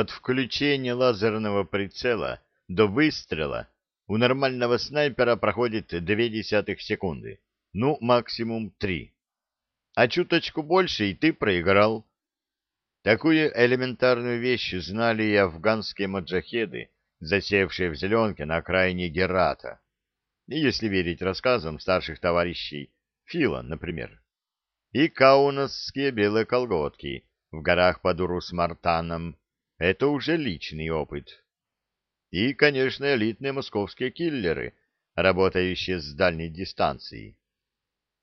От включения лазерного прицела до выстрела у нормального снайпера проходит две десятых секунды, ну, максимум три. А чуточку больше, и ты проиграл. Такую элементарную вещь знали и афганские маджахеды, засевшие в зеленке на окраине Герата. И если верить рассказам старших товарищей, Фила, например. И каунасские белые колготки в горах под Урус-Мартаном — это уже личный опыт. И, конечно, элитные московские киллеры, работающие с дальней дистанции.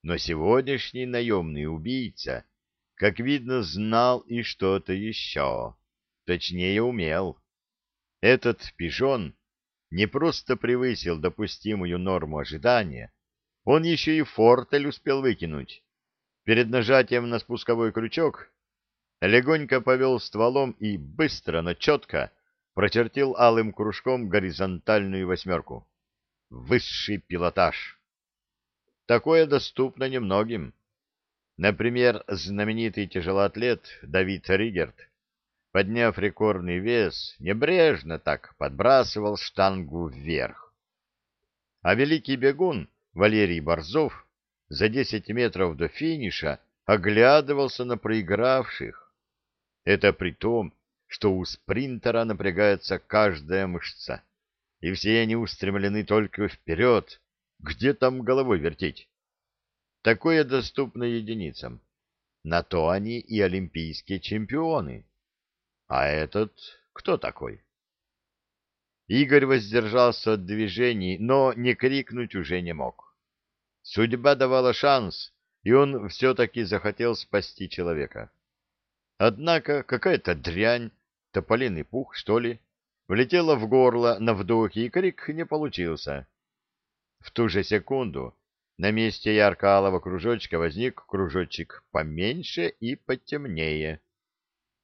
Но сегодняшний наемный убийца, как видно, знал и что-то еще, точнее умел. Этот пижон не просто превысил допустимую норму ожидания, он еще и фортель успел выкинуть. Перед нажатием на спусковой крючок легонько повел стволом и быстро, но четко прочертил алым кружком горизонтальную восьмерку. Высший пилотаж. Такое доступно немногим. Например, знаменитый тяжелоатлет Давид Ригерт, подняв рекордный вес, небрежно так подбрасывал штангу вверх. А великий бегун Валерий Борзов за десять метров до финиша оглядывался на проигравших. Это при том, что у спринтера напрягается каждая мышца, и все они устремлены только вперед, где там головой вертеть. Такое доступно единицам. На то они и олимпийские чемпионы. А этот кто такой? Игорь воздержался от движений, но не крикнуть уже не мог. Судьба давала шанс, и он все-таки захотел спасти человека. Однако какая-то дрянь, тополиный пух, что ли, влетела в горло на вдохе, и крик не получился. В ту же секунду на месте ярко-алого кружочка возник кружочек поменьше и потемнее.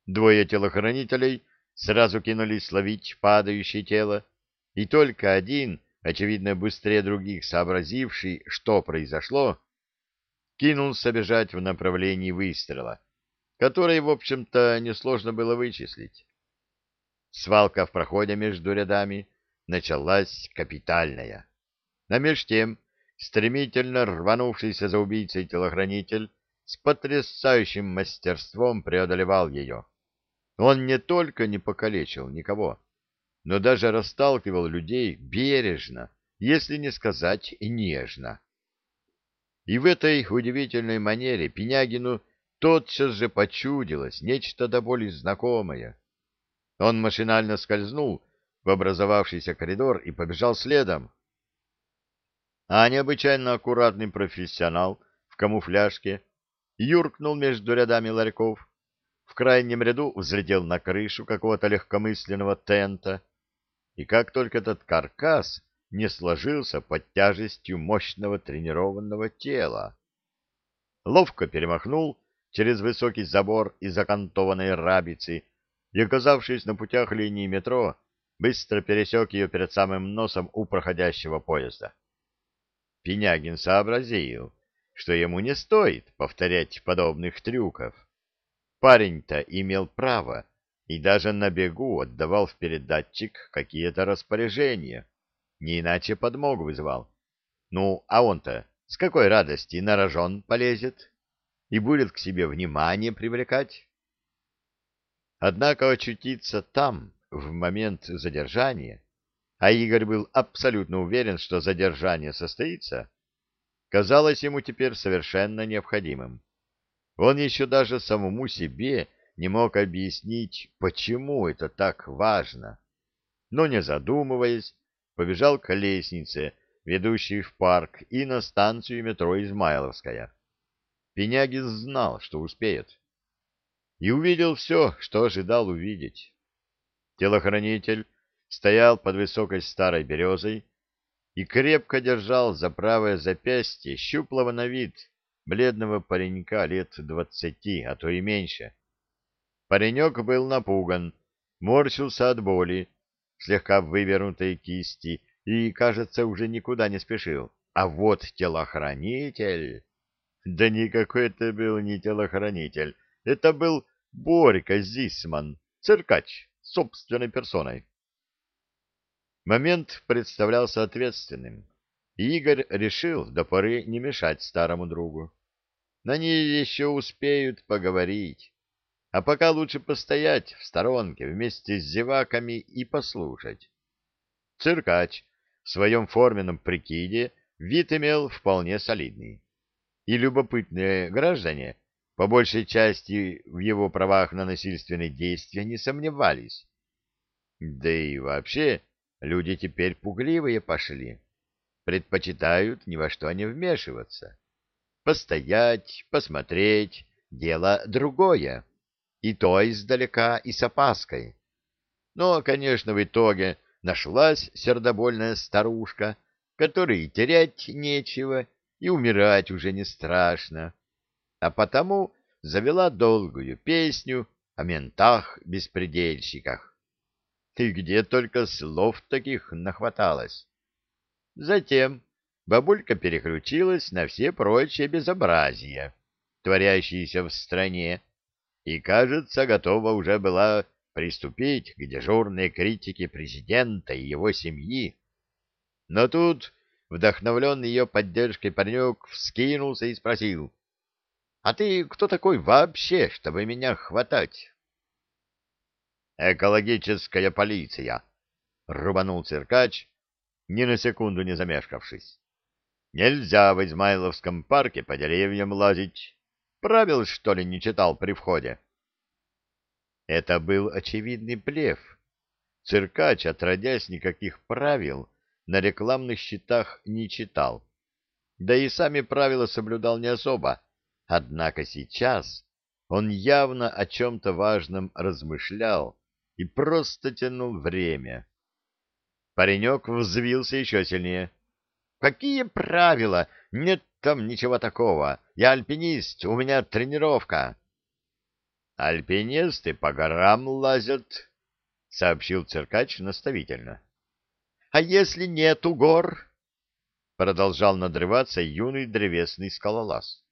Двое телохранителей сразу кинулись ловить падающее тело, и только один — очевидно, быстрее других сообразивший, что произошло, кинулся бежать в направлении выстрела, который, в общем-то, несложно было вычислить. Свалка в проходе между рядами началась капитальная. На меж тем, стремительно рванувшийся за убийцей телохранитель с потрясающим мастерством преодолевал ее. Он не только не покалечил никого, но даже расталкивал людей бережно, если не сказать нежно. И в этой удивительной манере Пенягину тотчас же почудилось нечто до боли знакомое. Он машинально скользнул в образовавшийся коридор и побежал следом. А необычайно аккуратный профессионал в камуфляжке юркнул между рядами ларьков, в крайнем ряду взлетел на крышу какого-то легкомысленного тента, и как только этот каркас не сложился под тяжестью мощного тренированного тела. Ловко перемахнул через высокий забор из окантованной рабицы и, оказавшись на путях линии метро, быстро пересек ее перед самым носом у проходящего поезда. Пенягин сообразил, что ему не стоит повторять подобных трюков. Парень-то имел право и даже на бегу отдавал в передатчик какие-то распоряжения, не иначе подмог вызывал. Ну, а он-то с какой радости на рожон полезет и будет к себе внимание привлекать? Однако очутиться там в момент задержания, а Игорь был абсолютно уверен, что задержание состоится, казалось ему теперь совершенно необходимым. Он еще даже самому себе не мог объяснить, почему это так важно, но, не задумываясь, побежал к лестнице, ведущей в парк и на станцию метро Измайловская. Пенягин знал, что успеет. И увидел все, что ожидал увидеть. Телохранитель стоял под высокой старой березой и крепко держал за правое запястье щуплого на вид бледного паренька лет двадцати, а то и меньше. Паренек был напуган, морщился от боли, слегка вывернутой кисти и, кажется, уже никуда не спешил. А вот телохранитель... Да никакой это был не телохранитель, это был Борька Зисман, циркач, собственной персоной. Момент представлялся ответственным, Игорь решил до поры не мешать старому другу. На ней еще успеют поговорить, а пока лучше постоять в сторонке вместе с зеваками и послушать. Циркач в своем форменном прикиде вид имел вполне солидный. И любопытные граждане, по большей части в его правах на насильственные действия, не сомневались. Да и вообще, люди теперь пугливые пошли. Предпочитают ни во что не вмешиваться. Постоять, посмотреть — дело другое. И то издалека, и с опаской. Но, конечно, в итоге нашлась сердобольная старушка, которой терять нечего и умирать уже не страшно, а потому завела долгую песню о ментах-беспредельщиках. И где только слов таких нахваталось. Затем бабулька переключилась на все прочие безобразия, творящиеся в стране, и, кажется, готова уже была приступить к дежурной критике президента и его семьи. Но тут вдохновленный ее поддержкой паренек вскинулся и спросил, «А ты кто такой вообще, чтобы меня хватать?» «Экологическая полиция», — рубанул циркач, ни на секунду не замешкавшись. «Нельзя в Измайловском парке по деревьям лазить. Правил, что ли, не читал при входе?» Это был очевидный блеф. Циркач, отродясь никаких правил, на рекламных щитах не читал. Да и сами правила соблюдал не особо. Однако сейчас он явно о чем-то важном размышлял и просто тянул время. Паренек взвился еще сильнее. «Какие правила? Нет там ничего такого. Я альпинист, у меня тренировка». Альпинисты по горам лазят, — сообщил циркач наставительно. — А если нету гор? — продолжал надрываться юный древесный скалолаз.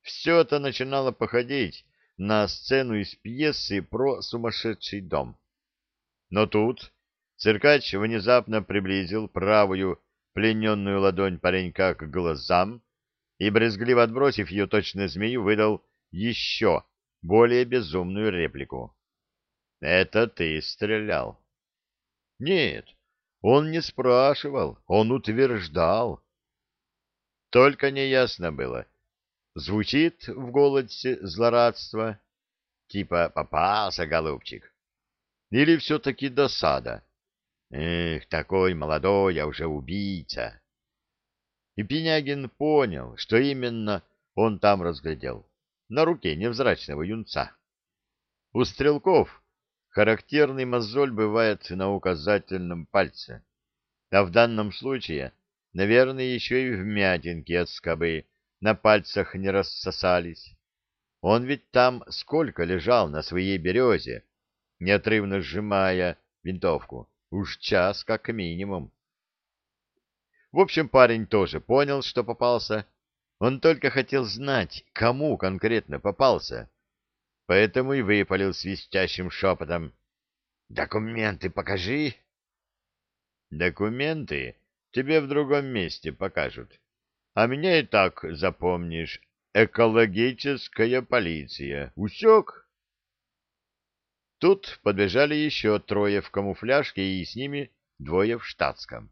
Все это начинало походить на сцену из пьесы про сумасшедший дом. Но тут циркач внезапно приблизил правую плененную ладонь паренька к глазам и, брезгливо отбросив ее точно змею, выдал еще более безумную реплику. «Это ты стрелял». «Нет, он не спрашивал, он утверждал». Только неясно было, звучит в голосе злорадство, типа «попался, голубчик», или все-таки досада. «Эх, такой молодой, а уже убийца». И Пенягин понял, что именно он там разглядел на руке невзрачного юнца. У стрелков характерный мозоль бывает на указательном пальце, а в данном случае, наверное, еще и вмятинки от скобы на пальцах не рассосались. Он ведь там сколько лежал на своей березе, неотрывно сжимая винтовку, уж час как минимум. В общем, парень тоже понял, что попался, он только хотел знать, кому конкретно попался, поэтому и выпалил свистящим шепотом. «Документы покажи!» «Документы тебе в другом месте покажут, а меня и так запомнишь. Экологическая полиция. Усек?» Тут подбежали еще трое в камуфляжке и с ними двое в штатском.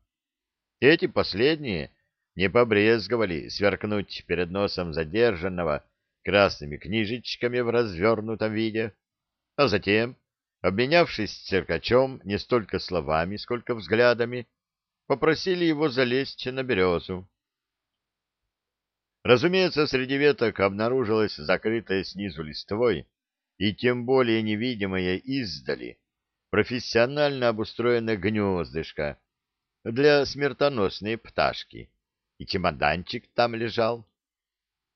Эти последние не побрезговали сверкнуть перед носом задержанного красными книжечками в развернутом виде, а затем, обменявшись с циркачом не столько словами, сколько взглядами, попросили его залезть на березу. Разумеется, среди веток обнаружилась закрытая снизу листвой и тем более невидимая издали профессионально обустроенное гнездышко для смертоносной пташки и чемоданчик там лежал.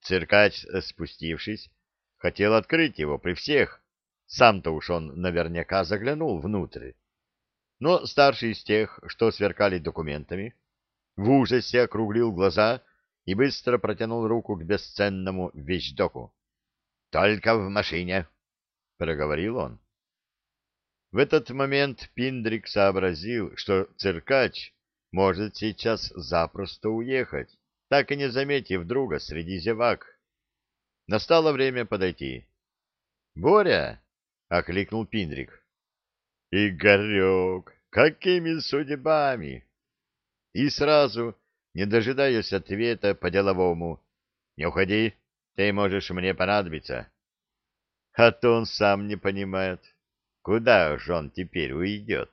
Циркач, э, спустившись, хотел открыть его при всех. Сам-то уж он наверняка заглянул внутрь. Но старший из тех, что сверкали документами, в ужасе округлил глаза и быстро протянул руку к бесценному вещдоку. — Только в машине, — проговорил он. В этот момент Пиндрик сообразил, что циркач может сейчас запросто уехать, так и не заметив друга среди зевак. Настало время подойти. — Боря! — окликнул Пиндрик. — Игорек, какими судьбами? И сразу, не дожидаясь ответа по-деловому, — Не уходи, ты можешь мне понадобиться. А то он сам не понимает, куда же он теперь уйдет.